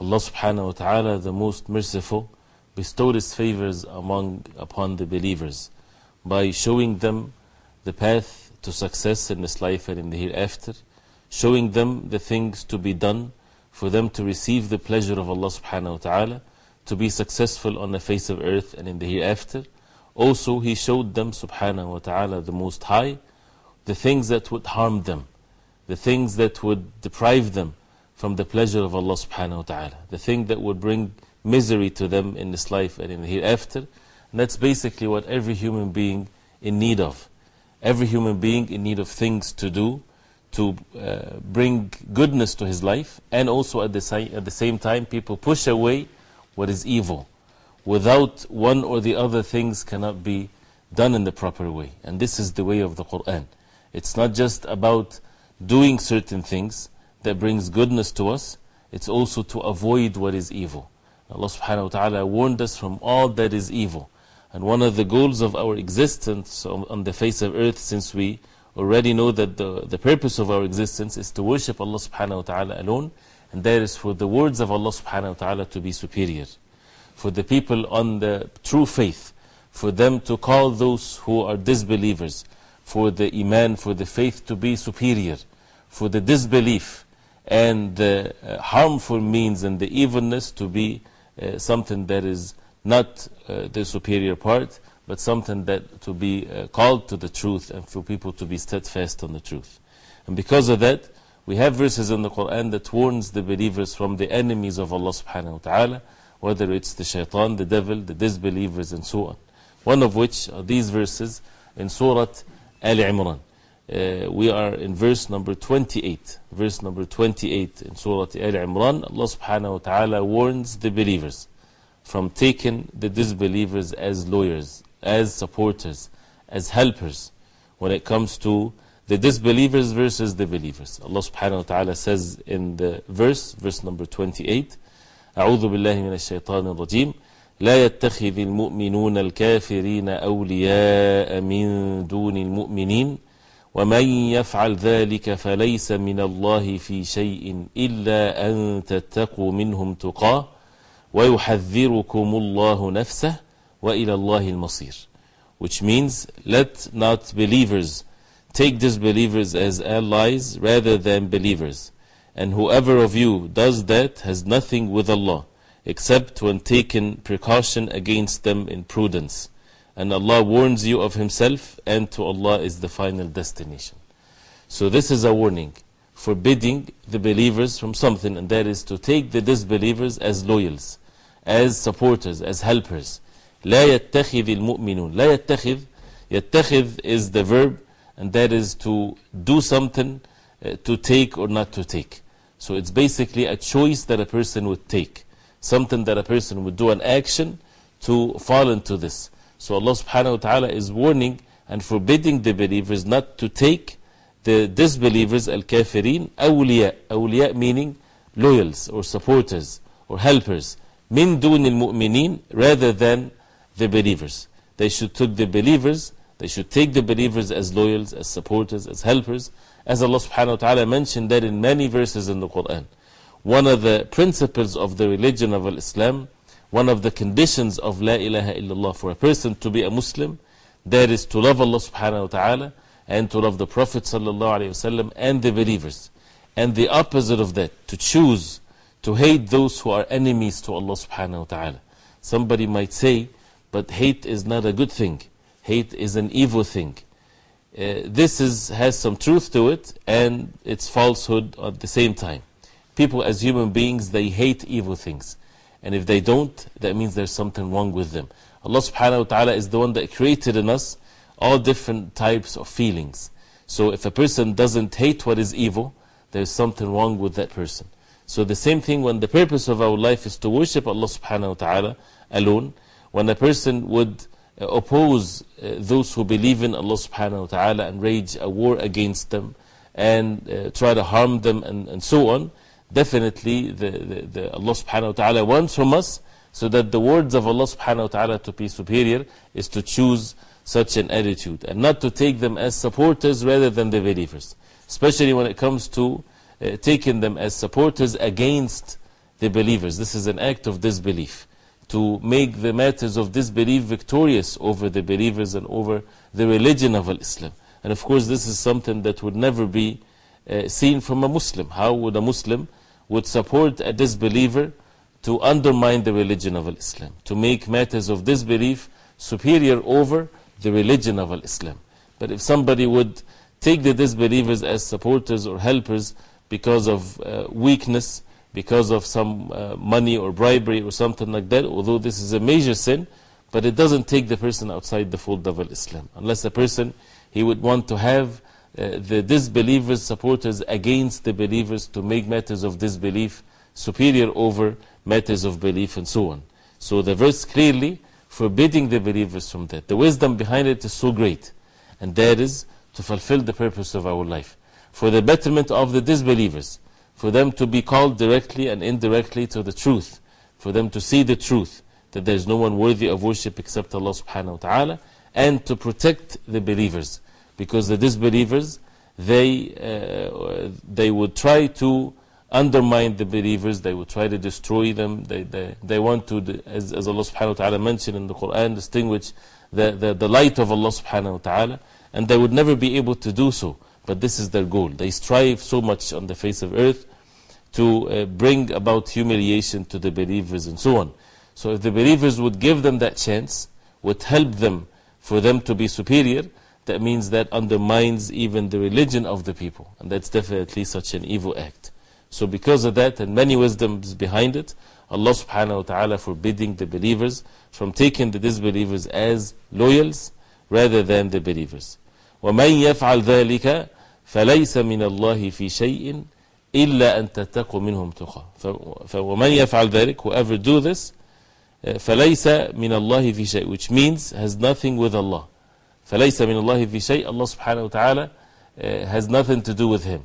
Allah subhanahu wa ta'ala the most merciful bestowed his favors among upon the believers by showing them the path to success in this life and in the hereafter showing them the things to be done for them to receive the pleasure of Allah subhanahu wa ta'ala to be successful on the face of earth and in the hereafter. Also, He showed them, subhanahu wa ta'ala, the Most High, the things that would harm them, the things that would deprive them from the pleasure of Allah subhanahu wa ta'ala, the thing that would bring misery to them in this life and in the hereafter. And that's basically what every human being in need of. Every human being in need of things to do to uh, bring goodness to his life, and also at the, at the same time, people push away what is evil. Without one or the other things cannot be done in the proper way. And this is the way of the Quran. It's not just about doing certain things that brings goodness to us, it's also to avoid what is evil. Allah subhanahu wa ta'ala warned us from all that is evil. And one of the goals of our existence on the face of earth, since we already know that the, the purpose of our existence is to worship Allah subhanahu wa ta'ala alone, and that is for the words of Allah subhanahu wa ta'ala to be superior. For the people on the true faith, for them to call those who are disbelievers, for the Iman, for the faith to be superior, for the disbelief and the uh, harmful means and the evilness to be uh, something that is not uh, the superior part, but something that to be called to the truth and for people to be steadfast on the truth. And because of that, we have verses in the Quran that warns the believers from the enemies of Allah subhanahu wa ta'ala, whether it's the shaitan, the devil, the disbelievers, and so on. One of which are these verses in Surah Al Imran. Uh, we are in verse number 28. Verse number 28 in Surah Al Imran. Allah subhanahu wa ta'ala warns the believers from taking the disbelievers as lawyers, as supporters, as helpers when it comes to the disbelievers versus the believers. Allah subhanahu wa ta'ala says in the verse, verse number 28, أعوذ بالله من الشيطان الرجيم لا يتخذ المؤمنون الكافرين أولياء من دون المؤمنين ومن يفعل ذلك فليس من الله في شيء إلا أن تتقوا منهم تقاه ويحذركم الله نفسه وإلى الله المصير which means let not believers take disbelievers as allies rather than believers and whoever of you does that has nothing with Allah except when taking precaution against them in prudence and Allah warns you of Himself and to Allah is the final destination so this is a warning forbidding the believers from something and that is to take the disbelievers as loyals as supporters, as helpers. لا يتخذ المؤمنون لا يتخذ يتخذ is the verb and that is to do something uh, to take or not to take. So it's basically a choice that a person would take. Something that a person would do an action to fall into this. So Allah subhanahu wa ta'ala is warning and forbidding the believers not to take the disbelievers, al-kafirin, awliya. Awliya meaning loyals or supporters or helpers. min dun al-mu'minin rather than the believers. They should take the believers, they should take the believers as loyals, as supporters, as helpers, as Allah subhanahu wa ta'ala mentioned that in many verses in the Quran. One of the principles of the religion of Islam, one of the conditions of La ilaha illallah for a person to be a Muslim, that is to love Allah subhanahu wa ta'ala and to love the Prophet sallallahu alayhi wasallam and the believers. And the opposite of that, to choose to hate those who are enemies to Allah subhanahu wa ta'ala. somebody might say, but hate is not a good thing. Hate is an evil thing. Uh, this is, has some truth to it and it's falsehood at the same time. People, as human beings, they hate evil things. And if they don't, that means there's something wrong with them. Allah subhanahu wa ta'ala is the one that created in us all different types of feelings. So if a person doesn't hate what is evil, there's something wrong with that person. So the same thing when the purpose of our life is to worship Allah subhanahu wa ta'ala alone, when a person would uh, oppose uh, those who believe in Allah subhanahu wa ta'ala and rage a war against them and uh, try to harm them and, and so on, definitely the, the, the Allah subhanahu wa ta'ala wants from us so that the words of Allah subhanahu wa ta'ala to be superior is to choose such an attitude and not to take them as supporters rather than the believers. Especially when it comes to uh, taking them as supporters against the believers. This is an act of disbelief. To make the matters of disbelief victorious over the believers and over the religion of Islam. And of course, this is something that would never be uh, seen from a Muslim. How would a Muslim would support a disbeliever to undermine the religion of Islam, to make matters of disbelief superior over the religion of Islam. But if somebody would take the disbelievers as supporters or helpers because of uh, weakness, because of some uh, money or bribery or something like that, although this is a major sin, but it doesn't take the person outside the fold of Islam. Unless a person, he would want to have uh, the disbelievers, supporters against the believers to make matters of disbelief superior over matters of belief and so on. So the verse clearly forbidding the believers from that. The wisdom behind it is so great, and that is to fulfill the purpose of our life. For the betterment of the disbelievers, for them to be called directly and indirectly to the truth, for them to see the truth, that there is no one worthy of worship except Allah subhanahu wa ta'ala, and to protect the believers. Because the disbelievers, they, uh, they would try to undermine the believers, they would try to destroy them. They, they, they want to, as, as Allah subhanahu wa ta'ala mentioned in the Quran, distinguish the, the, the light of Allah subhanahu wa ta'ala, and they would never be able to do so. But this is their goal. They strive so much on the face of earth to uh, bring about humiliation to the believers and so on. So if the believers would give them that chance, would help them for them to be superior, that means that undermines even the religion of the people. And that's definitely such an evil act. So because of that and many wisdoms behind it, Allah subhanahu wa ta'ala forbidding the believers from taking the disbelievers as loyals rather than the believers. وَمَنْ يَفْعَلْ ذَلِكَ فَلَيْسَ مِنَ اللَّهِ فِي شَيْءٍ إِلَّا أَن تَتَّقُوا مِنْهُمْ تُقَى فَوَمَنْ يَفْعَلْ ذَلِكَ Whoever do this, فَلَيْسَ مِنَ اللَّهِ فِي شَيْءٍ Which means has nothing with Allah. فَلَيْسَ مِنَ اللَّهِ فِي شَيْءٍ Allah subhanahu wa ta'ala uh, has nothing to do with him.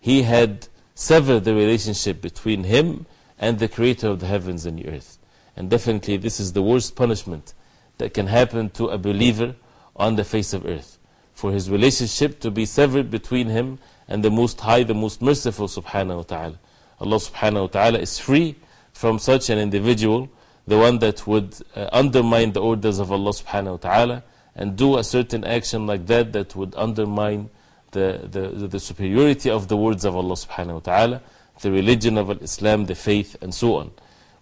He had sever the relationship between him and the creator of the heavens and the earth. And definitely this is the worst punishment that can happen to a believer on the face of earth. For his relationship to be severed between him and the Most High, the Most Merciful subhanahu wa ta'ala. Allah subhanahu wa ta'ala is free from such an individual, the one that would uh, undermine the orders of Allah subhanahu wa ta'ala and do a certain action like that that would undermine the, the, the superiority of the words of Allah subhanahu wa ta'ala, the religion of Islam, the faith, and so on.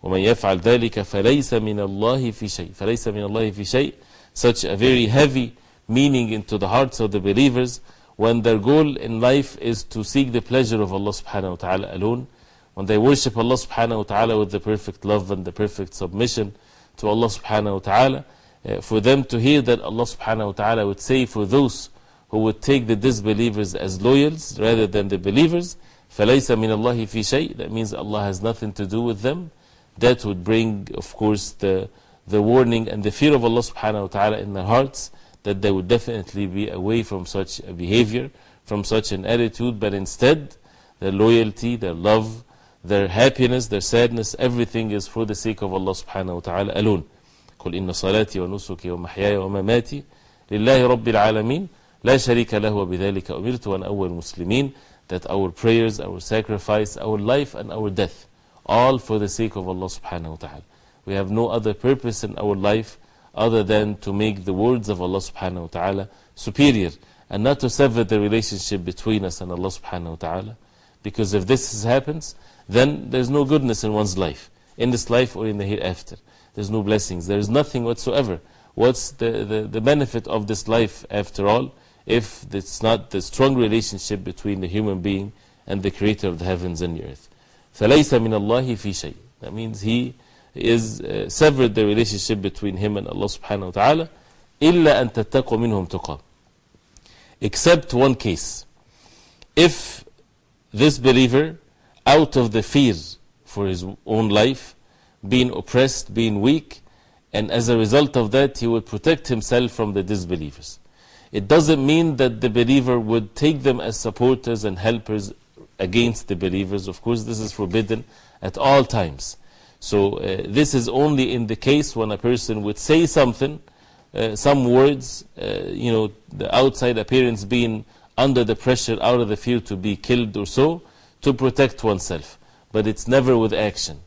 ومن يفعل ذلك فليس من الله في شيء فليس من الله في شيء such a very heavy meaning into the hearts of the believers when their goal in life is to seek the pleasure of Allah subhanahu wa ta'ala alone when they worship Allah subhanahu wa ta'ala with the perfect love and the perfect submission to Allah subhanahu wa ta'ala uh, for them to hear that Allah subhanahu wa ta'ala would say for those who would take the disbelievers as loyals rather than the believers. فَلَيْسَ مِنَ اللَّهِ فِي شَيْءٍ That means Allah has nothing to do with them. That would bring, of course, the, the warning and the fear of Allah subhanahu wa ta'ala in their hearts that they would definitely be away from such a behavior, from such an attitude, but instead, their loyalty, their love, their happiness, their sadness, everything is for the sake of Allah subhanahu wa ta'ala alone. قل إن صلاتي ونسكي ومحياي ومماتي لله رب العالمين لا شريك له وبذلك أمرت وأن أول مسلمين that our prayers, our sacrifice, our life and our death all for the sake of Allah subhanahu wa ta'ala. We have no other purpose in our life other than to make the words of Allah subhanahu wa ta'ala superior and not to sever the relationship between us and Allah subhanahu wa ta'ala. Because if this happens, then there's no goodness in one's life, in this life or in the hereafter. there's no blessings, there is nothing whatsoever. What's the, the, the benefit of this life after all if it's not the strong relationship between the human being and the creator of the heavens and the earth? فَلَيْسَ مِنَ اللَّهِ فِي شَيْءٍ That means he is uh, severed the relationship between him and Allah subhanahu wa ta'ala إِلَّا أَن تَتَّقُوا مِنْهُمْ تُقَى Except one case. If this believer, out of the fear for his own life, being oppressed, being weak, and as a result of that, he would protect himself from the disbelievers. It doesn't mean that the believer would take them as supporters and helpers against the believers. Of course, this is forbidden at all times. So, uh, this is only in the case when a person would say something, uh, some words, uh, you know, the outside appearance being under the pressure, out of the fear to be killed or so, to protect oneself. But it's never with action.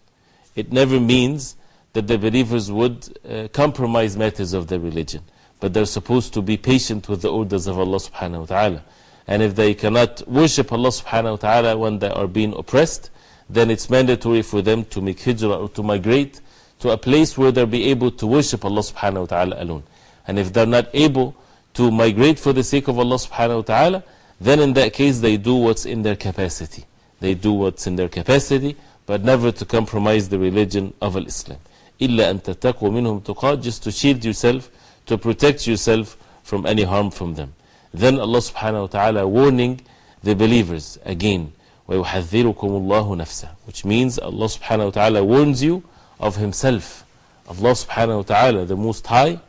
It never means that the believers would uh, compromise matters of their religion. But they're supposed to be patient with the orders of Allah subhanahu wa ta'ala. And if they cannot worship Allah subhanahu wa ta'ala when they are being oppressed, then it's mandatory for them to make hijrah or to migrate to a place where they'll be able to worship Allah subhanahu wa ta'ala alone. And if they're not able to migrate for the sake of Allah subhanahu wa ta'ala, then in that case they do what's in their capacity. They do what's in their capacity, but never to compromise the religion of Islam. إِلَّا أَن تَتَّقُوا مِنْهُمْ تُقَى Just to shield yourself, to protect yourself from any harm from them. Then Allah subhanahu wa ta'ala warning the believers again, وَيُحَذِّرُكُمُ اللَّهُ نَفْسَهُ Which means Allah subhanahu wa ta'ala warns you of Himself. Allah subhanahu wa ta'ala, the Most High,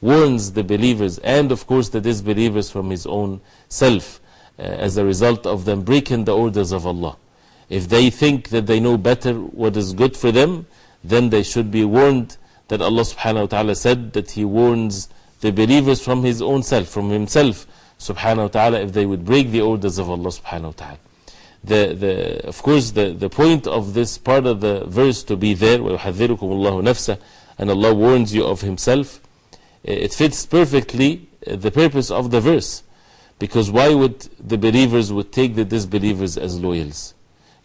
warns the believers and of course the disbelievers from His own self uh, as a result of them breaking the orders of Allah. If they think that they know better what is good for them, then they should be warned that Allah subhanahu wa ta'ala said that He warns the believers from His own self, from Himself subhanahu wa ta'ala, if they would break the orders of Allah subhanahu wa ta'ala. The, the, of course, the, the point of this part of the verse to be there, وَيُحَذِّرُكُمُ اللَّهُ نَفْسَهُ and Allah warns you of Himself, it fits perfectly the purpose of the verse. Because why would the believers would take the disbelievers as loyals?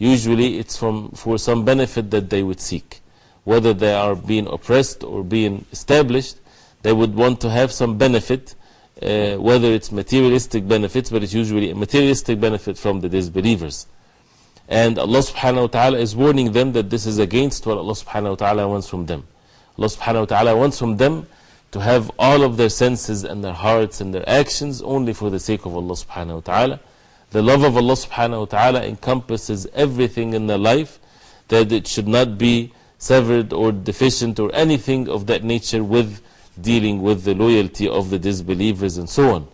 Usually it's from, for some benefit that they would seek. Whether they are being oppressed or being established, they would want to have some benefit, uh, whether it's materialistic benefits, but it's usually a materialistic benefit from the disbelievers. And Allah subhanahu wa ta'ala is warning them that this is against what Allah subhanahu wa ta'ala wants from them. Allah subhanahu wa ta'ala wants from them to have all of their senses and their hearts and their actions only for the sake of Allah subhanahu wa ta'ala. The love of Allah subhanahu wa ta'ala encompasses everything in their life, that it should not be severed or deficient or anything of that nature with dealing with the loyalty of the disbelievers and so on.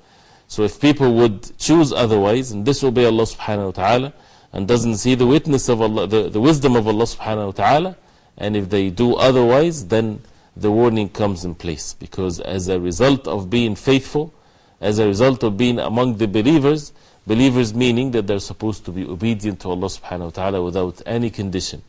So if people would choose otherwise and disobey Allah subhanahu wa ta'ala and doesn't see the witness of Allah, the, the wisdom of Allah subhanahu wa ta'ala, and if they do otherwise, then the warning comes in place. Because as a result of being faithful, as a result of being among the believers, believers meaning that they're supposed to be obedient to Allah subhanahu wa ta'ala without any condition,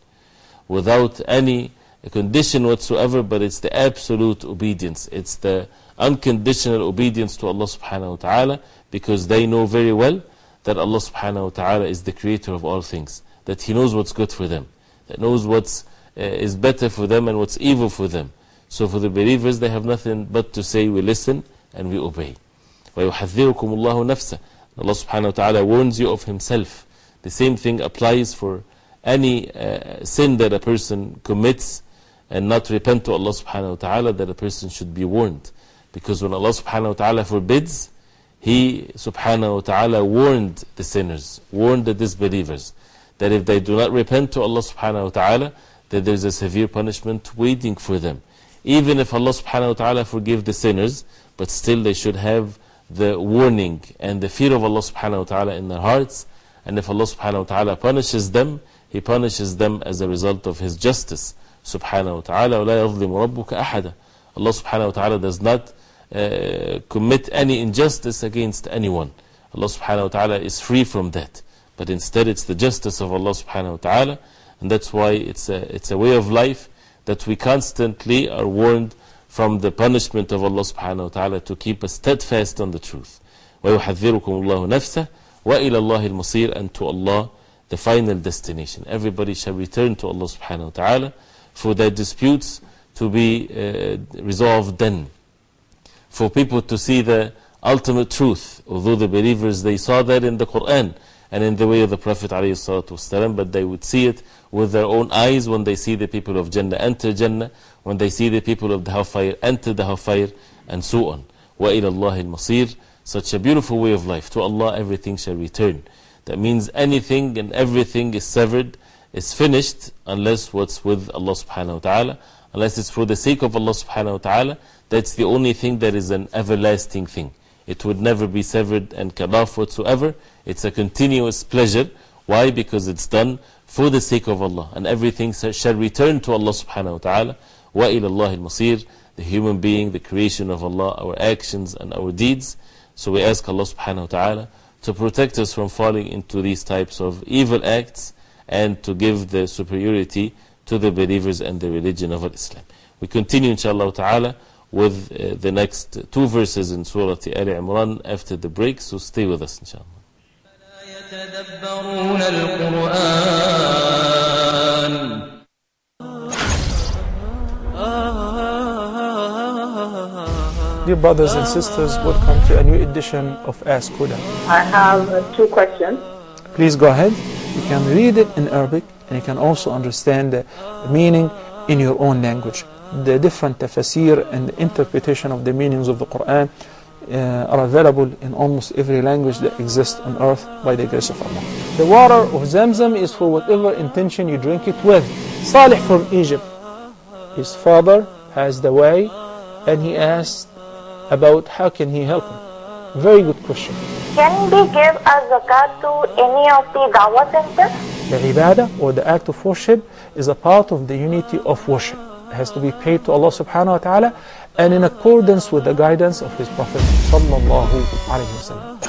without any condition whatsoever, but it's the absolute obedience. It's the unconditional obedience to Allah subhanahu wa ta'ala because they know very well that Allah subhanahu wa ta'ala is the creator of all things, that He knows what's good for them, that knows what's uh, is better for them and what's evil for them. So for the believers, they have nothing but to say, we listen and we obey. وَيُحَذِّرُكُمُ اللَّهُ نَفْسَهُ Allah subhanahu wa ta'ala warns you of Himself. The same thing applies for any uh, sin that a person commits and not repent to Allah subhanahu wa ta'ala, that a person should be warned. Because when Allah subhanahu wa ta'ala forbids, He subhanahu wa ta'ala warned the sinners, warned the disbelievers, that if they do not repent to Allah subhanahu wa ta'ala, that there is a severe punishment waiting for them. Even if Allah subhanahu wa ta'ala forgive the sinners, but still they should have the warning and the fear of Allah subhanahu wa ta'ala in their hearts. And if Allah subhanahu wa ta'ala punishes them, He punishes them as a result of His justice. Subhanahu wa ta'ala, وَلَا يَظْلِمُ رَبُّكَ أَحَدًا Allah subhanahu wa ta'ala does not uh, commit any injustice against anyone. Allah subhanahu wa ta'ala is free from that. But instead it's the justice of Allah subhanahu wa ta'ala. And that's why it's a, it's a way of life that we constantly are warned from the punishment of Allah subhanahu wa ta'ala to keep us steadfast on the truth. وَيُحَذِّرُكُمُ اللَّهُ نَفْسَهُ وَإِلَى اللَّهِ الْمَصِيرُ And to Allah the final destination. Everybody shall return to Allah subhanahu wa ta'ala for their disputes to be uh, resolved then. For people to see the ultimate truth, although the believers they saw that in the Quran and in the way of the Prophet ﷺ, but they would see it with their own eyes when they see the people of Jannah enter Jannah, when they see the people of the hellfire enter the hellfire, and so on. وَإِلَى اللَّهِ الْمَصِيرِ Such a beautiful way of life. To Allah everything shall return. That means anything and everything is severed, is finished, unless what's with Allah subhanahu wa ta'ala. Unless it's for the sake of Allah subhanahu wa ta'ala, that's the only thing that is an everlasting thing. It would never be severed and cut off whatsoever. It's a continuous pleasure. Why? Because it's done for the sake of Allah. And everything shall return to Allah subhanahu wa ta'ala. وَإِلَى اللَّهِ الْمَصِيرِ The human being, the creation of Allah, our actions and our deeds. So we ask Allah subhanahu wa ta'ala to protect us from falling into these types of evil acts and to give the superiority to the believers and the religion of Islam. We continue inshallah ta'ala with uh, the next two verses in Surah Al Imran after the break, so stay with us inshallah. يتدبرون القرآن Dear brothers and sisters, welcome to a new edition of Ask Huda. I have uh, two questions. Please go ahead. You can read it in Arabic and you can also understand the meaning in your own language. The different tafsir and the interpretation of the meanings of the Quran uh, are available in almost every language that exists on earth by the grace of Allah. The water of Zamzam is for whatever intention you drink it with. Salih from Egypt, his father has the way and he asked about how can he help him. Very good question. Can we give a zakat to any of the dawah centers? The ibadah or the act of worship is a part of the unity of worship. It has to be paid to Allah subhanahu wa ta'ala and in accordance with the guidance of His Prophet sallallahu alayhi wa sallam.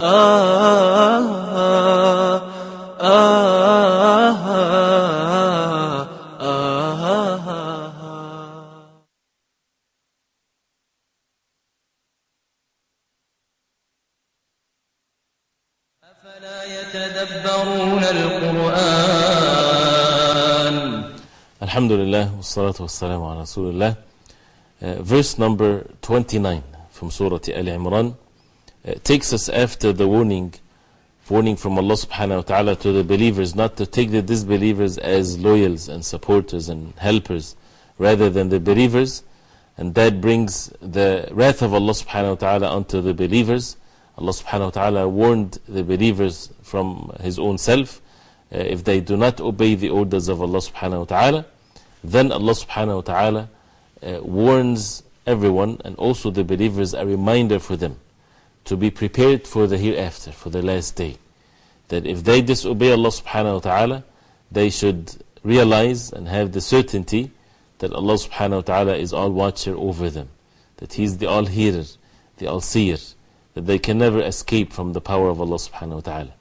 Ah, ah, ah, يتدبرون القرآن Alhamdulillah, wassalatu wassalamu ala Rasulullah. Uh, verse number 29 from Surah Al Imran uh, takes us after the warning, warning from Allah subhanahu wa ta'ala to the believers not to take the disbelievers as loyals and supporters and helpers rather than the believers. And that brings the wrath of Allah subhanahu wa ta'ala onto the believers. Allah subhanahu wa ta'ala warned the believers from His own self. Uh, if they do not obey the orders of Allah subhanahu wa ta'ala, then Allah subhanahu wa ta'ala uh, warns everyone and also the believers a reminder for them to be prepared for the hereafter, for the last day. That if they disobey Allah subhanahu wa ta'ala, they should realize and have the certainty that Allah subhanahu wa ta'ala is all watcher over them, that He is the all hearer, the all seer, that they can never escape from the power of Allah subhanahu wa ta'ala.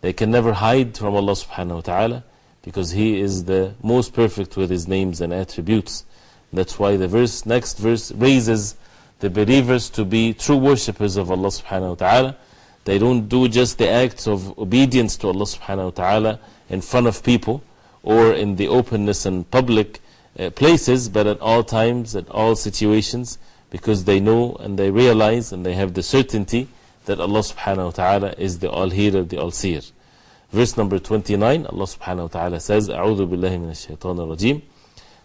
They can never hide from Allah subhanahu wa ta'ala because He is the most perfect with His names and attributes. That's why the verse, next verse raises the believers to be true worshippers of Allah subhanahu wa ta'ala. They don't do just the acts of obedience to Allah subhanahu wa ta'ala in front of people or in the openness and public uh, places, but at all times, at all situations, because they know and they realize and they have the certainty that Allah subhanahu wa ta'ala is the all hearer, the all seer. Verse number 29, Allah subhanahu wa ta'ala says, أعوذ بالله من الشيطان الرجيم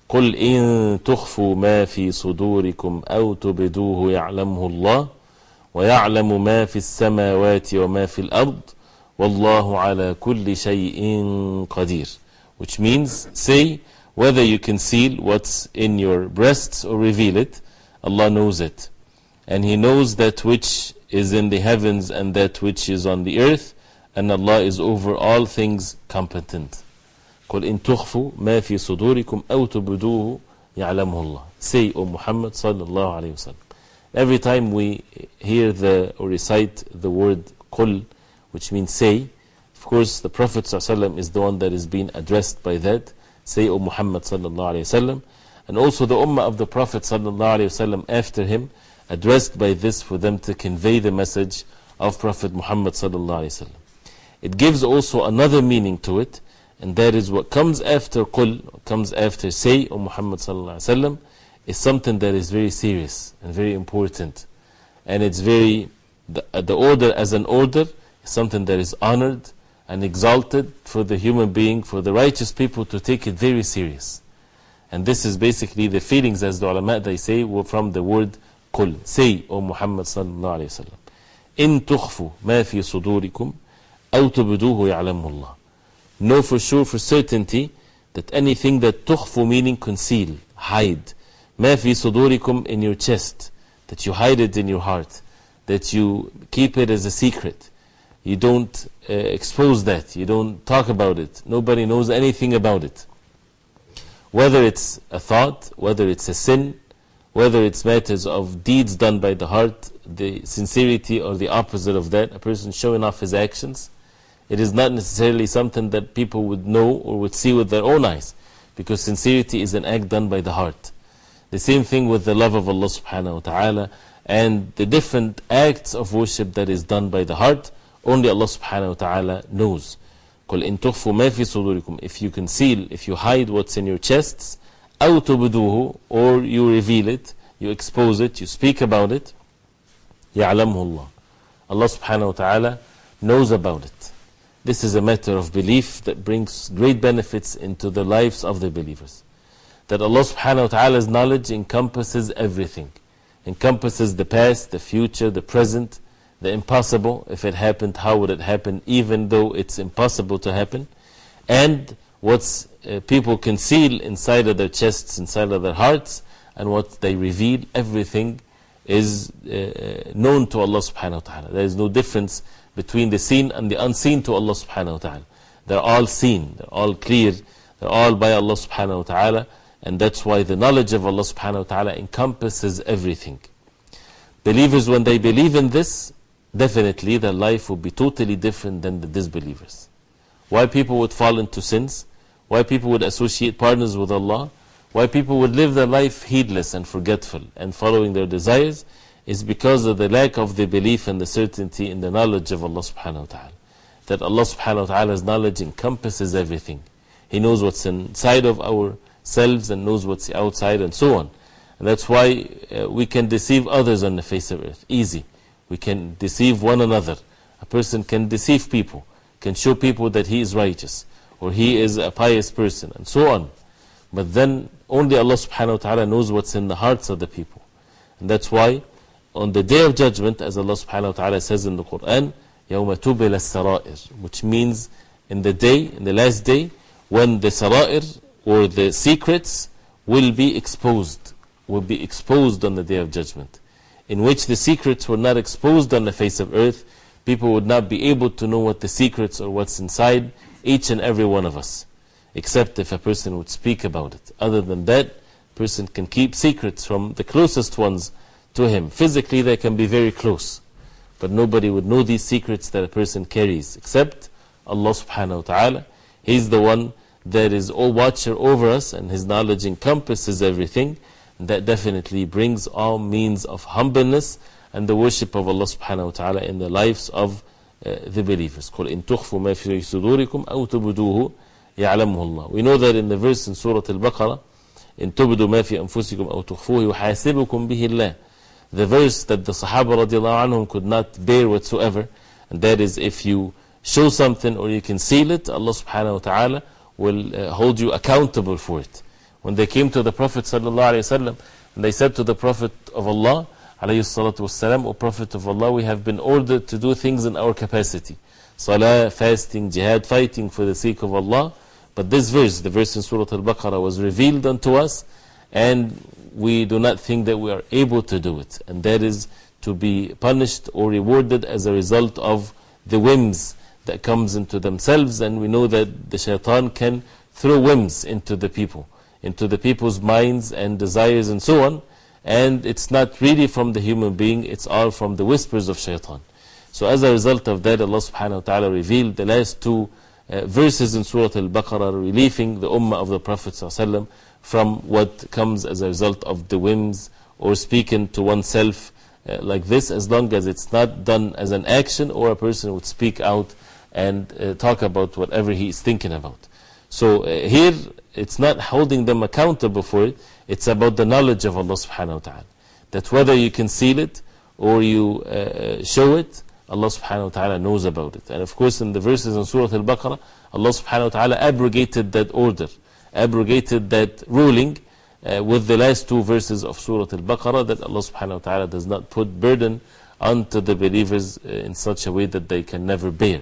قل إن تخفوا ما في صدوركم أو تبدوه يعلمه الله ويعلم ما في السماوات وما في الأرض والله على كل شيء قدير which means say whether you conceal what's in your breasts or reveal it Allah knows it and He knows that which is in the heavens and that which is on the earth and Allah is over all things competent قل إن تخفوا ما في صدوركم أو تبدوه يعلمه الله Say, O Muhammad صلى الله عليه وسلم Every time we hear the or recite the word قل which means say of course the Prophet ﷺ is the one that is being addressed by that Say, O Muhammad صلى الله عليه وسلم and also the ummah of the Prophet صلى الله عليه وسلم after him addressed by this for them to convey the message of Prophet Muhammad صلى الله عليه وسلم It gives also another meaning to it And that is what comes after Qul, what comes after Say, O Muhammad Sallallahu Alaihi Wasallam, is something that is very serious and very important. And it's very, the, the order as an order is something that is honored and exalted for the human being, for the righteous people to take it very serious. And this is basically the feelings, as the ulama they say, were from the word Qul. Say, O Muhammad Sallallahu Alaihi Wasallam. إن تخفوا ما في صدوركم أو تبدوه يعلمه الله. Know for sure, for certainty, that anything that تخفوا meaning conceal, hide. ما في صدوركم in your chest, that you hide it in your heart, that you keep it as a secret. You don't uh, expose that, you don't talk about it. Nobody knows anything about it. Whether it's a thought, whether it's a sin, whether it's matters of deeds done by the heart, the sincerity or the opposite of that, a person showing off his actions, it is not necessarily something that people would know or would see with their own eyes, because sincerity is an act done by the heart. The same thing with the love of Allah subhanahu wa ta'ala and the different acts of worship that is done by the heart, only Allah subhanahu wa ta'ala knows. قل إن تخفوا ما في صدوركم If you conceal, if you hide what's in your chests, أو تبدوه or you reveal it, you expose it, you speak about it, يعلمه الله. Allah subhanahu wa ta'ala knows about it. This is a matter of belief that brings great benefits into the lives of the believers. That Allah subhanahu wa ta'ala's knowledge encompasses everything. Encompasses the past, the future, the present, the impossible. If it happened, how would it happen, even though it's impossible to happen? And what uh, people conceal inside of their chests, inside of their hearts, and what they reveal, everything is uh, known to Allah subhanahu wa ta'ala. There is no difference between the seen and the unseen to Allah subhanahu wa ta'ala. They're all seen, they're all clear, they're all by Allah subhanahu wa ta'ala, and that's why the knowledge of Allah subhanahu wa ta'ala encompasses everything. Believers, when they believe in this, definitely their life would be totally different than the disbelievers. Why people would fall into sins, why people would associate partners with Allah, why people would live their life heedless and forgetful and following their desires, is because of the lack of the belief and the certainty in the knowledge of Allah subhanahu wa ta'ala. That Allah subhanahu wa ta'ala's knowledge encompasses everything. He knows what's inside of ourselves and knows what's outside and so on. And that's why uh, we can deceive others on the face of earth. Easy. We can deceive one another. A person can deceive people, can show people that he is righteous or he is a pious person and so on. But then only Allah subhanahu wa ta'ala knows what's in the hearts of the people. And that's why on the day of judgment, as Allah subhanahu wa ta'ala says in the Quran, يَوْمَ تُبِلَ السَّرَائِرِ Which means in the day, in the last day, when the sara'ir or the secrets will be exposed, will be exposed on the day of judgment. In which the secrets were not exposed on the face of earth, people would not be able to know what the secrets or what's inside each and every one of us, except if a person would speak about it. Other than that, person can keep secrets from the closest ones to him. Physically, they can be very close, but nobody would know these secrets that a person carries except Allah subhanahu wa ta'ala. He's the one that is all watcher over us, and His knowledge encompasses everything And that definitely brings all means of humbleness and the worship of Allah subhanahu wa ta'ala in the lives of uh, the believers. قُلْ إِن تُخْفُوا مَا فِي صُدُورِكُمْ أَوْ تُبْدُوهُ يَعْلَمُهُ اللَّهُ We know that in the verse in Surah Al-Baqarah, إِن تُبْدُوا مَا فِي أَنفُسِكُمْ أَوْ تُخْفُوهُ يُحَاسِبُكُمْ بِهِ اللَّهُ The verse that the Sahaba radiallahu anhum could not bear whatsoever, and that is if you show something or you conceal it, Allah subhanahu wa ta'ala will uh, hold you accountable for it. When they came to the Prophet wasallam, and they said to the Prophet of Allah, wasalam, O Prophet of Allah, we have been ordered to do things in our capacity. Salah, fasting, jihad, fighting for the sake of Allah. But this verse, the verse in Surah Al-Baqarah was revealed unto us and we do not think that we are able to do it. And that is to be punished or rewarded as a result of the whims that comes into themselves. And we know that the shaitan can throw whims into the people, into the people's minds and desires and so on. And it's not really from the human being, it's all from the whispers of shaitan. So as a result of that, Allah subhanahu wa ta'ala revealed the last two uh, verses in Surah Al-Baqarah relieving the ummah of the Prophet from what comes as a result of the whims or speaking to oneself uh, like this, as long as it's not done as an action or a person would speak out and uh, talk about whatever he is thinking about. So here, it's not holding them accountable for it, it's about the knowledge of Allah subhanahu wa ta'ala. That whether you conceal it or you uh, show it, Allah subhanahu wa ta'ala knows about it. And of course, in the verses in Surah Al Baqarah, Allah subhanahu wa ta'ala abrogated that order, abrogated that ruling uh, with the last two verses of Surah Al Baqarah that Allah subhanahu wa ta'ala does not put burden onto the believers uh, in such a way that they can never bear.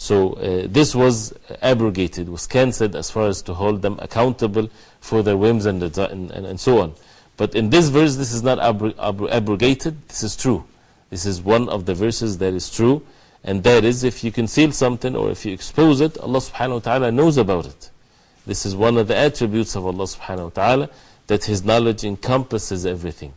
So uh, this was abrogated, was cancelled as far as to hold them accountable for their whims and, and, and, and so on. But in this verse, this is not abro abro abrogated, this is true. This is one of the verses that is true, and that is if you conceal something or if you expose it, Allah subhanahu wa ta'ala knows about it. This is one of the attributes of Allah subhanahu wa ta'ala, that His knowledge encompasses everything.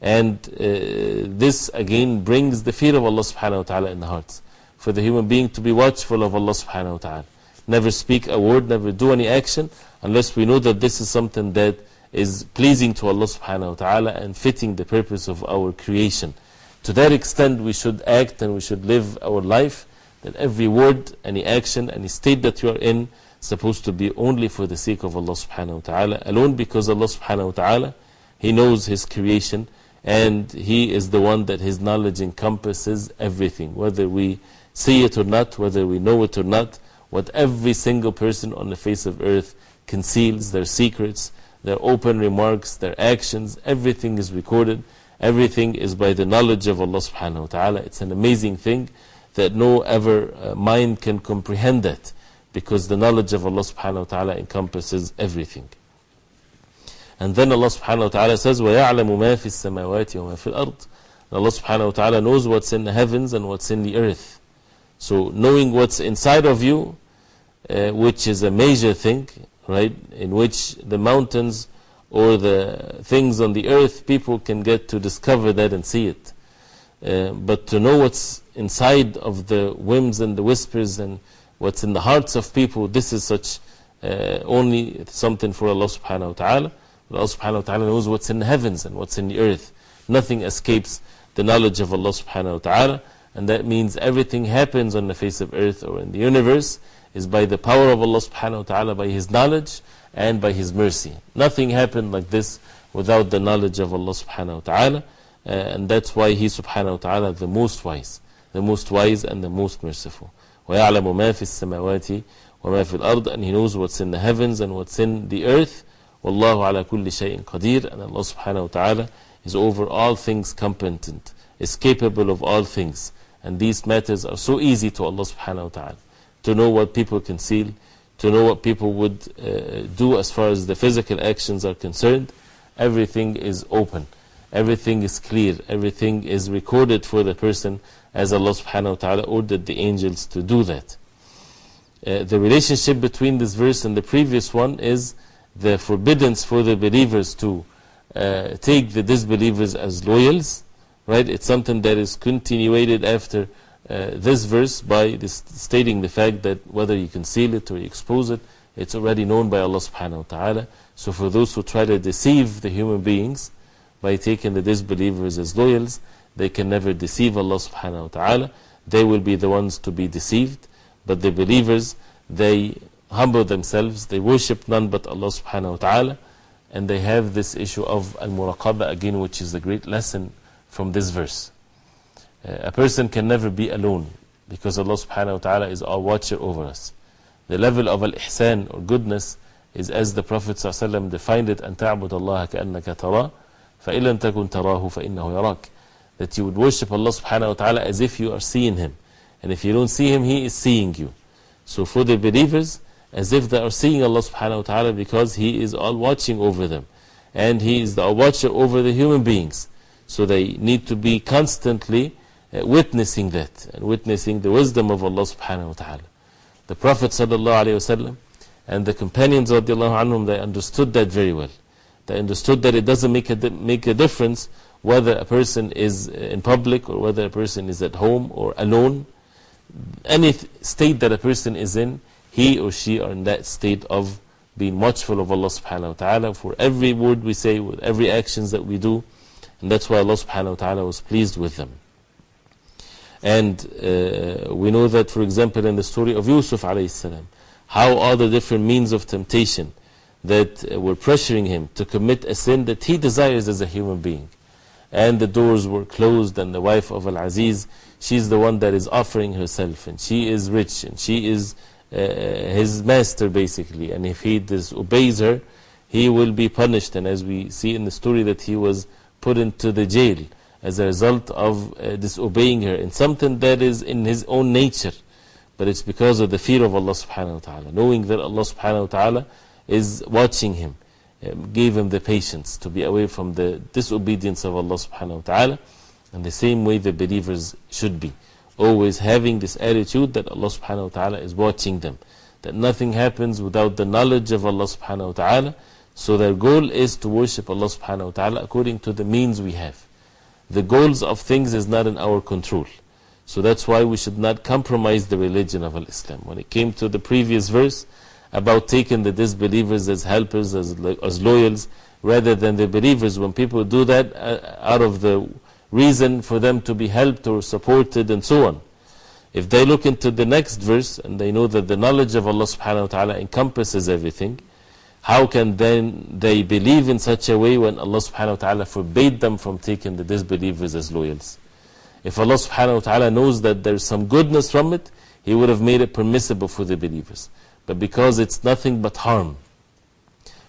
And uh, this again brings the fear of Allah subhanahu wa ta'ala in the hearts for the human being to be watchful of Allah subhanahu wa ta'ala. Never speak a word, never do any action unless we know that this is something that is pleasing to Allah subhanahu wa ta'ala and fitting the purpose of our creation. To that extent, we should act and we should live our life that every word, any action, any state that you are in supposed to be only for the sake of Allah subhanahu wa ta'ala, alone because Allah subhanahu wa ta'ala, He knows His creation and He is the one that His knowledge encompasses everything, whether we see it or not, whether we know it or not, what every single person on the face of earth conceals, their secrets, their open remarks, their actions, everything is recorded. Everything is by the knowledge of Allah subhanahu wa ta'ala. It's an amazing thing that no ever uh, mind can comprehend that because the knowledge of Allah subhanahu wa ta'ala encompasses everything. And then Allah subhanahu wa ta'ala says, وَيَعْلَمُ مَا فِي السَّمَاوَاتِ وَمَا فِي الْأَرْضِ Allah subhanahu wa ta'ala knows what's in the heavens and what's in the earth. So knowing what's inside of you, uh, which is a major thing, right, in which the mountains or the things on the earth, people can get to discover that and see it. Uh, but to know what's inside of the whims and the whispers and what's in the hearts of people, this is such uh, only something for Allah subhanahu wa ta'ala. Allah subhanahu wa ta'ala knows what's in the heavens and what's in the earth. Nothing escapes the knowledge of Allah subhanahu wa ta'ala. And that means everything happens on the face of earth or in the universe is by the power of Allah subhanahu wa ta'ala, by His knowledge and by His mercy. Nothing happened like this without the knowledge of Allah subhanahu wa ta'ala. Uh, and that's why He subhanahu wa ta'ala the most wise, the most wise and the most merciful. وَيَعْلَمُ مَا فِي السَّمَاوَاتِ وَمَا فِي الْأَرْضِ And He knows what's in the heavens and what's in the earth. وَاللَّهُ عَلَى كُلِّ شَيْءٍ قَدِيرٌ And Allah subhanahu wa ta'ala is over all things competent, is capable of all things. And these matters are so easy to Allah subhanahu wa ta'ala. To know what people conceal, to know what people would uh, do as far as the physical actions are concerned. Everything is open, everything is clear, everything is recorded for the person as Allah subhanahu wa ta'ala ordered the angels to do that. Uh, the relationship between this verse and the previous one is the forbiddance for the believers to uh, take the disbelievers as loyals right? It's something that is continuated after uh, this verse by this stating the fact that whether you conceal it or you expose it, it's already known by Allah subhanahu wa ta'ala. So for those who try to deceive the human beings by taking the disbelievers as loyals, they can never deceive Allah subhanahu wa ta'ala. They will be the ones to be deceived. But the believers, they humble themselves, they worship none but Allah subhanahu wa ta'ala. And they have this issue of al-muraqabah again, which is a great lesson from this verse. Uh, a person can never be alone because Allah subhanahu wa ta'ala is our watcher over us. The level of al-ihsan or goodness is as the Prophet ﷺ defined it, أن تعبد الله كأنك تراه فإن لم تكن تراه فإنه يراك. That you would worship Allah subhanahu wa ta'ala as if you are seeing Him. And if you don't see Him, He is seeing you. So for the believers, as if they are seeing Allah subhanahu wa ta'ala because He is all watching over them. And He is the watcher over the human beings. So they need to be constantly uh, witnessing that and witnessing the wisdom of Allah subhanahu wa ta'ala. The Prophet sallallahu alayhi wasallam and the companions of anhum, they understood that very well. They understood that it doesn't make a, make a difference whether a person is in public or whether a person is at home or alone. Any state that a person is in, he or she are in that state of being watchful of Allah subhanahu wa ta'ala for every word we say, with every actions that we do. And that's why Allah subhanahu wa ta'ala was pleased with them. And uh, we know that, for example, in the story of Yusuf salam, how all the different means of temptation that uh, were pressuring him to commit a sin that he desires as a human being. And the doors were closed, and the wife of Al Aziz, she's the one that is offering herself, and she is rich, and she is uh, his master basically. And if he disobeys her, he will be punished. And as we see in the story, that he was put into the jail as a result of uh, disobeying her in something that is in his own nature. But it's because of the fear of Allah subhanahu wa ta'ala, knowing that Allah subhanahu wa ta'ala is watching him, um, gave him the patience to be away from the disobedience of Allah subhanahu wa ta'ala. And the same way the believers should be. Always having this attitude that Allah subhanahu wa ta'ala is watching them. That nothing happens without the knowledge of Allah subhanahu wa ta'ala. So their goal is to worship Allah subhanahu wa ta'ala according to the means we have. The goals of things is not in our control. So that's why we should not compromise the religion of Islam. When it came to the previous verse about taking the disbelievers as helpers, as, as loyals, rather than the believers, when people do that uh, out of the reason for them to be helped or supported and so on. If they look into the next verse and they know that the knowledge of Allah subhanahu wa ta'ala encompasses everything, how can then they believe in such a way when Allah subhanahu wa ta'ala forbade them from taking the disbelievers as loyals? If Allah subhanahu wa ta'ala knows that there's some goodness from it, He would have made it permissible for the believers. But because it's nothing but harm,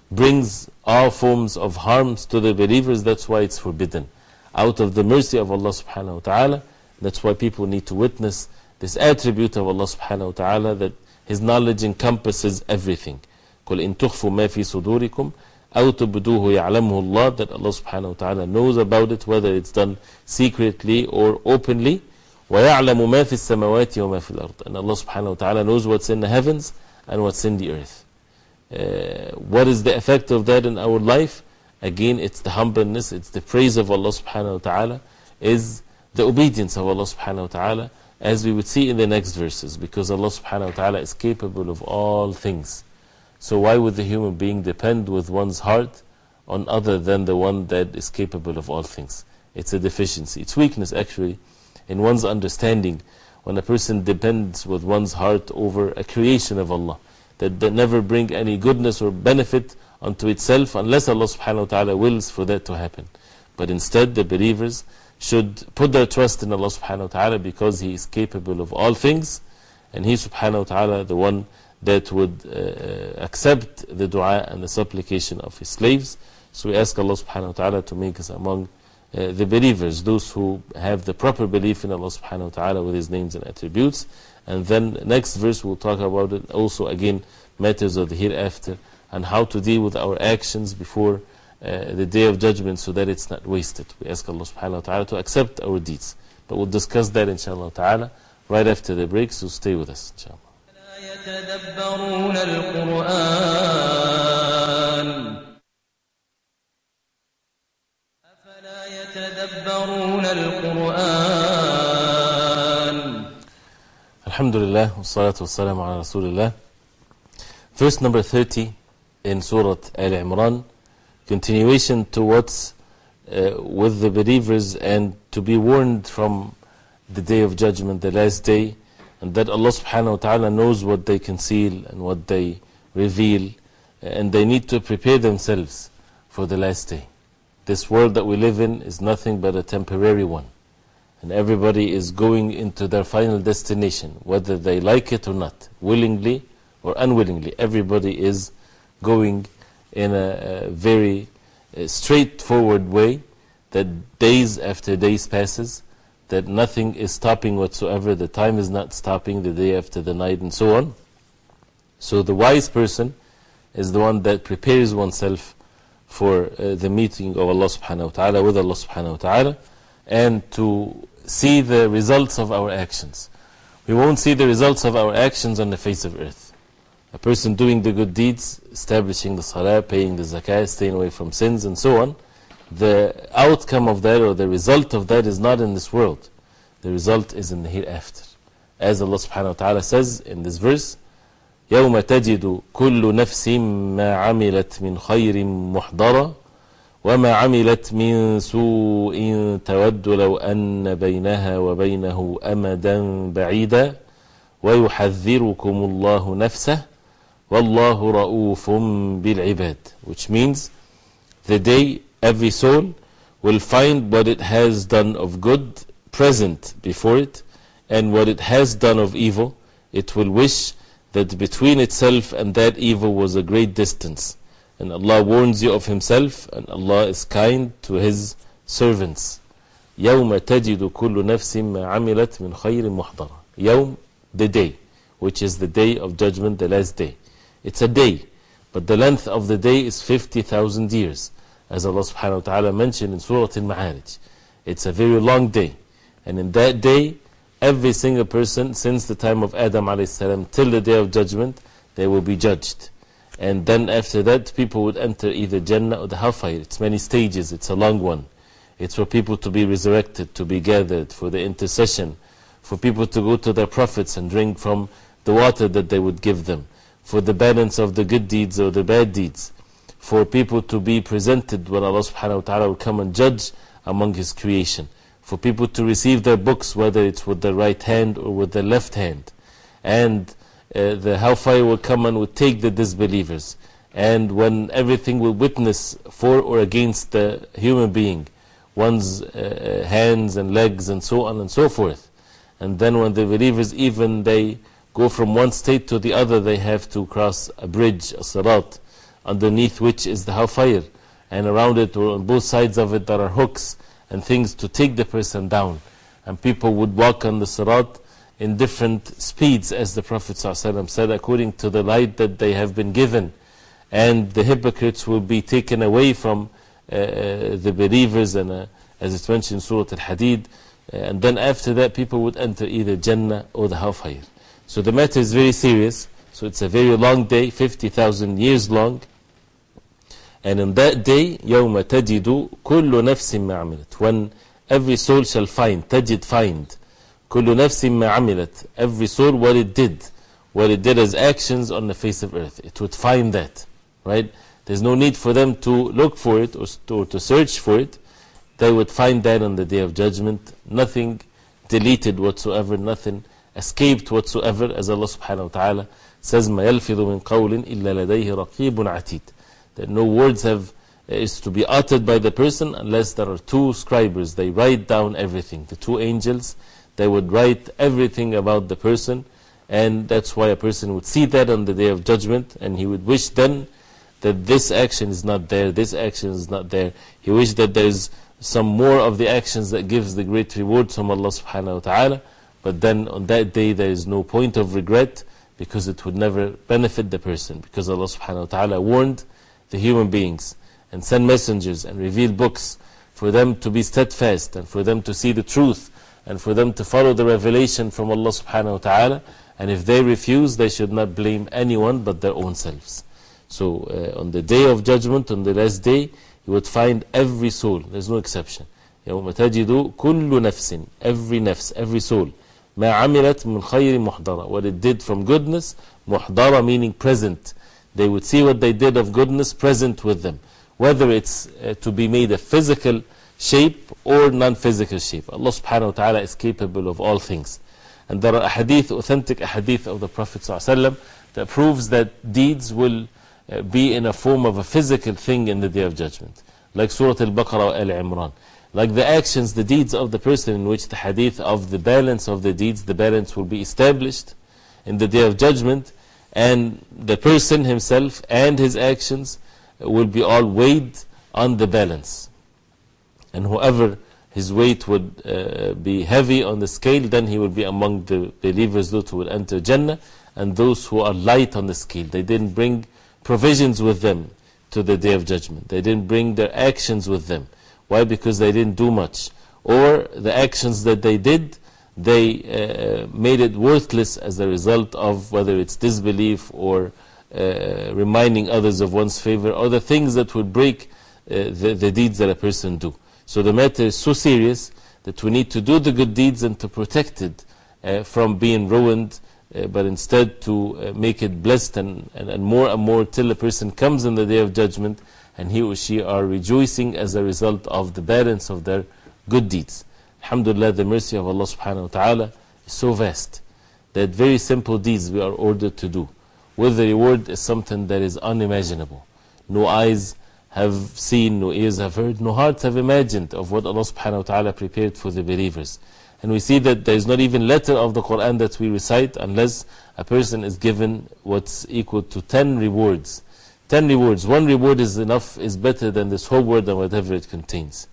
brings all forms of harms to the believers, that's why it's forbidden. Out of the mercy of Allah subhanahu wa ta'ala, that's why people need to witness this attribute of Allah subhanahu wa ta'ala that His knowledge encompasses everything. قل إن تخفوا ما في صدوركم أو تبدوه يعلمه الله that Allah subhanahu wa ta'ala knows about it whether it's done secretly or openly ويعلم ما في السماوات وما في الأرض and Allah subhanahu wa ta'ala knows what's in the heavens and what's in the earth uh, what is the effect of that in our life again it's the humbleness it's the praise of Allah subhanahu wa ta'ala is the obedience of Allah subhanahu wa ta'ala as we would see in the next verses because Allah subhanahu wa ta'ala is capable of all things so why would the human being depend with one's heart on other than the one that is capable of all things? It's a deficiency. It's weakness actually in one's understanding when a person depends with one's heart over a creation of Allah that, that never bring any goodness or benefit unto itself unless Allah subhanahu wa ta'ala wills for that to happen. But instead the believers should put their trust in Allah subhanahu wa ta'ala because He is capable of all things and He subhanahu wa ta'ala the one that would uh, accept the dua and the supplication of his slaves. So we ask Allah subhanahu wa ta'ala to make us among uh, the believers, those who have the proper belief in Allah subhanahu wa ta'ala with his names and attributes. And then next verse we'll talk about it also again matters of the hereafter and how to deal with our actions before uh, the day of judgment so that it's not wasted. We ask Allah subhanahu wa ta'ala to accept our deeds. But we'll discuss that inshallah ta'ala right after the break, so stay with us. يتدبرون القرآن أفلا يتدبرون القرآن Alhamdulillah, wassalatu wassalamu ala Rasulillah. Verse number 30 in Surah Al Imran, continuation to what's uh, with the believers and to be warned from the day of judgment, the last day, and that Allah subhanahu wa ta'ala knows what they conceal and what they reveal, and they need to prepare themselves for the last day. This world that we live in is nothing but a temporary one. And everybody is going into their final destination, whether they like it or not, willingly or unwillingly. Everybody is going in a, a very uh, straightforward way that days after days passes, that nothing is stopping whatsoever, the time is not stopping, the day after the night, and so on. So the wise person is the one that prepares oneself for uh, the meeting of Allah subhanahu wa ta'ala with Allah subhanahu wa ta'ala and to see the results of our actions. We won't see the results of our actions on the face of earth. A person doing the good deeds, establishing the salah, paying the zakah, staying away from sins, and so on, the outcome of that or the result of that is not in this world. The result is in the hereafter. As Allah subhanahu wa ta'ala says in this verse, يوم تجد كل نفس ما عملت من خير محضرة وما عملت من سوء تود لو أن بينها وبينه أمدا بعيدا ويحذركم الله نفسه وَاللَّهُ رَؤُوفٌ بِالْعِبَادِ Which means the day every soul will find what it has done of good present before it and what it has done of evil. It will wish that between itself and that evil was a great distance. And Allah warns you of Himself and Allah is kind to His servants. يوم تجد كل نفس ما عملت من خير محضرة يوم the day which is the day of judgment the last day it's a day but the length of the day is 50,000 years as Allah subhanahu wa ta'ala mentioned in Surah Al-Ma'arij. It's a very long day. And in that day every single person since the time of Adam salam till the day of judgment they will be judged. And then after that people would enter either Jannah or the Hellfire. It's many stages. It's a long one. It's for people to be resurrected, to be gathered, for the intercession, for people to go to their prophets and drink from the water that they would give them, for the balance of the good deeds or the bad deeds, for people to be presented when Allah subhanahu wa ta'ala will come and judge among His creation, for people to receive their books, whether it's with the right hand or with the left hand. And uh, the hellfire will come and will take the disbelievers. And when everything will witness for or against the human being, one's uh, hands and legs and so on and so forth. And then when the believers even they go from one state to the other, they have to cross a bridge, a sirat, underneath which is the hellfire. And around it or on both sides of it there are hooks and things to take the person down. And people would walk on the sirat in different speeds, as the Prophet ﷺ said, according to the light that they have been given. And the hypocrites will be taken away from uh, the believers and uh, as it's mentioned in Surah Al-Hadid uh, and then after that people would enter either Jannah or the Hellfire so the matter is very serious so it's a very long day 50,000 years long and in that day يوم تجد كل نفس ما عملت when every soul shall find تجد find كل نفس ما عملت every soul what it did what it did as actions on the face of earth it would find that right there's no need for them to look for it or to, or to search for it. They would find that on the day of judgment. Nothing deleted whatsoever, nothing escaped whatsoever, as Allah subhanahu wa ta'ala says, ما يلفظ من قول إلا لديه رقيب عتيد. That no words have uh, is to be uttered by the person unless there are two scribers. They write down everything. The two angels, they would write everything about the person. And that's why a person would see that on the day of judgment and he would wish then that this action is not there, this action is not there. He wished that there is some more of the actions that gives the great reward from Allah subhanahu wa ta'ala. But then on that day there is no point of regret because it would never benefit the person. Because Allah subhanahu wa ta'ala warned the human beings and sent messengers and revealed books for them to be steadfast and for them to see the truth and for them to follow the revelation from Allah subhanahu wa ta'ala. And if they refuse, they should not blame anyone but their own selves. So uh, on the day of judgment, on the last day, you would find every soul, there's no exception. يوم تجد كل نفس every nafs, every soul ما عملت من خير محضرة what it did from goodness محضرة meaning present they would see what they did of goodness present with them whether it's uh, to be made a physical shape or non-physical shape Allah subhanahu wa ta'ala is capable of all things and there are authentic hadith of the Prophet that proves that deeds will uh, be in a form of a physical thing in the Day of Judgment. Like Surah Al-Baqarah or Al-Imran. Like the actions, the deeds of the person in which the hadith of the balance of the deeds, the balance will be established in the Day of Judgment and the person himself and his actions will be all weighed on the balance. And whoever his weight would uh, be heavy on the scale, then he will be among the believers, those who will enter Jannah, and those who are light on the scale. They didn't bring provisions with them to the day of judgment. They didn't bring their actions with them. Why? Because they didn't do much. Or the actions that they did, they uh, made it worthless as a result of whether it's disbelief or uh, reminding others of one's favor or the things that would break uh, the, the deeds that a person do. So the matter is so serious that we need to do the good deeds and to protect it from being ruined uh, but instead to make it blessed and, and, and more and more till a person comes in the day of judgment and he or she are rejoicing as a result of the balance of their good deeds. Alhamdulillah, the mercy of Allah subhanahu wa ta'ala is so vast that very simple deeds we are ordered to do. with the reward is something that is unimaginable. No eyes have seen, no ears have heard, no hearts have imagined of what Allah subhanahu wa ta'ala prepared for the believers. And we see that there is not even letter of the Quran that we recite unless a person is given what's equal to 10 rewards. 10 rewards. One reward is enough, is better than this whole world and whatever it contains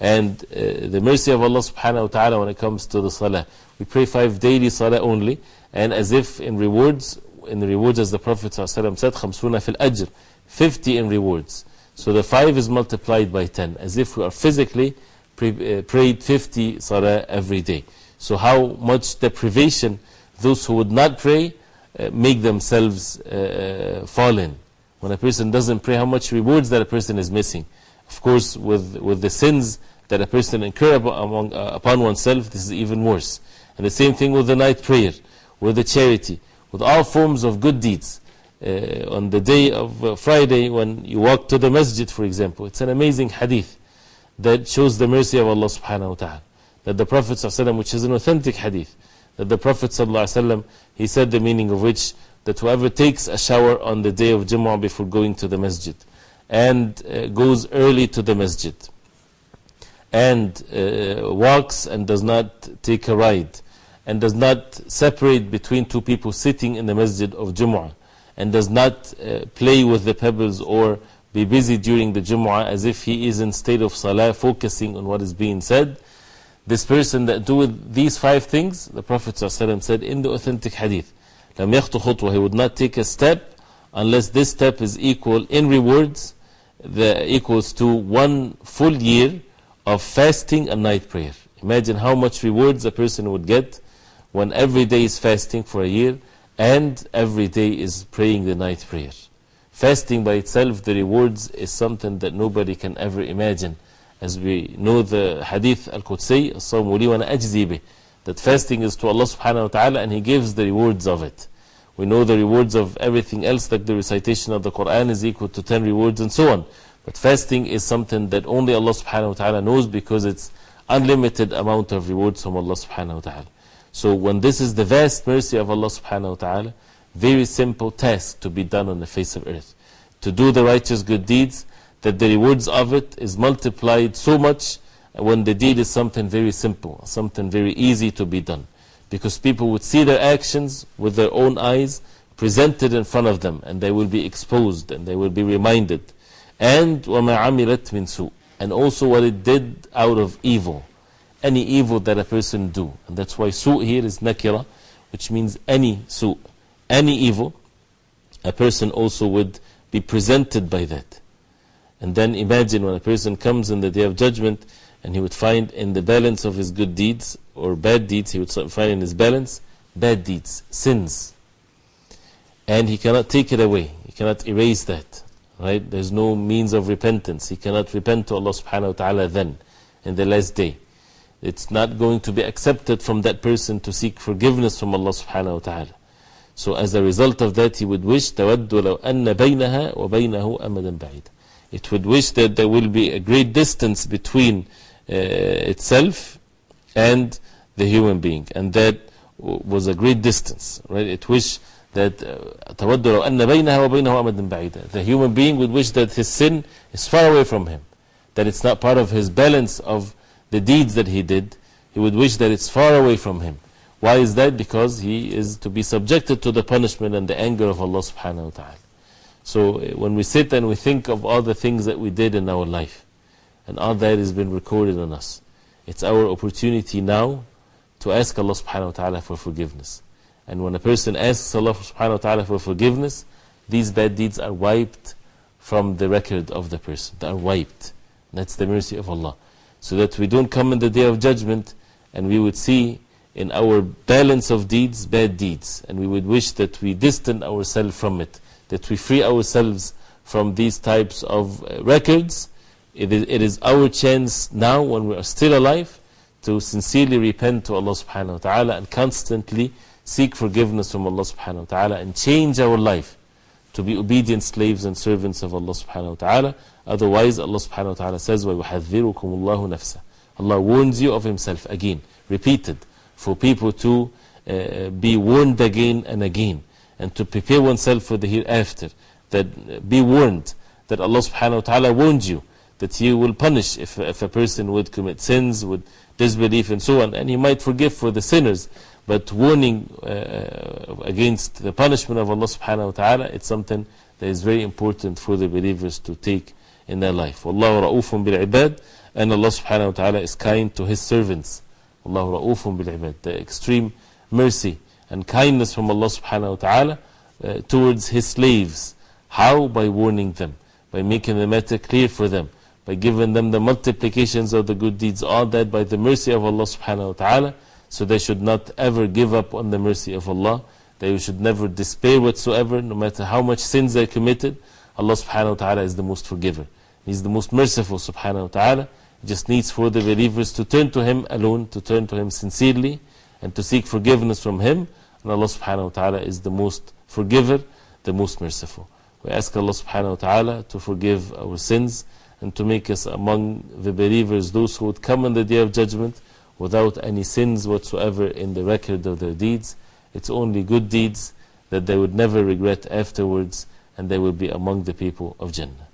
And uh, the mercy of Allah subhanahu wa ta'ala when it comes to the salah. We pray five daily salah only, and as if in rewards, in the rewards as the Prophet ﷺ said, خمسون fil ajr, 50 in rewards. So the five is multiplied by 10, as if we are physically pre uh, prayed 50 salah every day. So how much deprivation those who would not pray uh, make themselves uh, fall in. When a person doesn't pray, how much rewards that a person is missing. Of course, with, with the sins that a person incur among, uh, upon oneself, this is even worse. And the same thing with the night prayer, with the charity, with all forms of good deeds. Uh, on the day of uh, Friday, when you walk to the masjid, for example, it's an amazing hadith that shows the mercy of Allah subhanahu wa ta'ala. That the Prophet, ﷺ, which is an authentic hadith, that the Prophet, ﷺ, he said the meaning of which, that whoever takes a shower on the day of Jumu'ah before going to the masjid, and goes early to the masjid, and uh, walks and does not take a ride, and does not separate between two people sitting in the masjid of Jumu'ah, and does not uh, play with the pebbles or be busy during the Jumu'ah as if he is in state of salah, focusing on what is being said. This person that do these five things, the Prophet ﷺ said in the authentic hadith, لم يخطو خطوة, he would not take a step unless this step is equal in rewards, the, equals to one full year of fasting and night prayer. Imagine how much rewards a person would get when every day is fasting for a year and every day is praying the night prayer. Fasting by itself, the rewards is something that nobody can ever imagine. As we know the hadith Al Qudsi, Sawmu li wa ajzibi, that fasting is to Allah subhanahu wa ta'ala and He gives the rewards of it. We know the rewards of everything else, like the recitation of the Quran is equal to 10 rewards and so on. But fasting is something that only Allah subhanahu wa ta'ala knows because it's unlimited amount of rewards from Allah subhanahu wa ta'ala. So when this is the vast mercy of Allah subhanahu wa ta'ala, very simple task to be done on the face of earth. To do the righteous good deeds, that the rewards of it is multiplied so much when the deed is something very simple, something very easy to be done. Because people would see their actions with their own eyes presented in front of them, and they will be exposed and they will be reminded And وَمَا عَمِلَتْ مِنْ سُوء And also what it did out of evil. Any evil that a person do. And that's why su' here is nakira, which means any su' any evil, a person also would be presented by that. And then imagine when a person comes in the day of judgment and he would find in the balance of his good deeds or bad deeds, he would find in his balance bad deeds, sins. And he cannot take it away, he cannot erase that. Right? There's no means of repentance. He cannot repent to Allah subhanahu wa ta'ala then, in the last day. It's not going to be accepted from that person to seek forgiveness from Allah subhanahu wa ta'ala. So as a result of that, he would wish تود لو أن بينها وبينه أمدا بعيدا. It would wish that there will be a great distance between uh, itself and the human being. And that was a great distance. Right? It wish that تود لو أن بينها وبينه أمدا بعيدا. The human being would wish that his sin is far away from him. That it's not part of his balance of the deeds that he did. He would wish that it's far away from him. Why is that? Because he is to be subjected to the punishment and the anger of Allah subhanahu wa ta'ala. So when we sit and we think of all the things that we did in our life, and all that has been recorded on us, it's our opportunity now to ask Allah subhanahu wa ta'ala for forgiveness. And when a person asks Allah subhanahu wa ta'ala for forgiveness, these bad deeds are wiped from the record of the person. They are wiped. That's the mercy of Allah. So that we don't come in the day of judgment and we would see in our balance of deeds, bad deeds. And we would wish that we distance ourselves from it, that we free ourselves from these types of uh, records. It is, it is our chance now, when we are still alive, to sincerely repent to Allah subhanahu wa ta'ala and constantly seek forgiveness from Allah subhanahu wa ta'ala and change our life to be obedient slaves and servants of Allah subhanahu wa ta'ala. Otherwise, Allah subhanahu wa ta'ala says, وَيُحَذِّرُكُمُ اللَّهُ نَفْسَهُ Allah warns you of Himself again, repeated for people to uh, be warned again and again. and to prepare oneself for the hereafter. That uh, be warned that Allah subhanahu wa ta'ala warned you that He will punish if, if a person would commit sins, would disbelief, and so on. And He might forgive for the sinners. But warning uh, against the punishment of Allah subhanahu wa ta'ala, it's something that is very important for the believers to take in their life. Ra'ufun bil ibad, and Allah subhanahu wa ta'ala is kind to His servants. Ra'ufun bil ibad. The extreme mercy and kindness from Allah subhanahu wa ta'ala uh, towards His slaves. How? By warning them, by making the matter clear for them, by giving them the multiplications of the good deeds, all that by the mercy of Allah subhanahu wa ta'ala. So they should not ever give up on the mercy of Allah. They should never despair whatsoever, no matter how much sins they committed. Allah subhanahu wa ta'ala is the most forgiver. He's the most merciful subhanahu wa ta'ala. He just needs for the believers to turn to Him alone, to turn to Him sincerely, and to seek forgiveness from Him. And Allah subhanahu wa ta'ala is the most forgiver, the most merciful. We ask Allah subhanahu wa ta'ala to forgive our sins and to make us among the believers, those who would come on the day of judgment without any sins whatsoever in the record of their deeds. It's only good deeds that they would never regret afterwards, and they will be among the people of Jannah.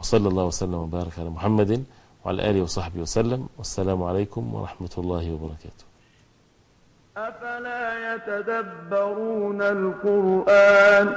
وصلى الله وسلم وبارك على محمد وعلى آله وصحبه وسلم والسلام عليكم ورحمة الله وبركاته أفلا يتدبرون القرآن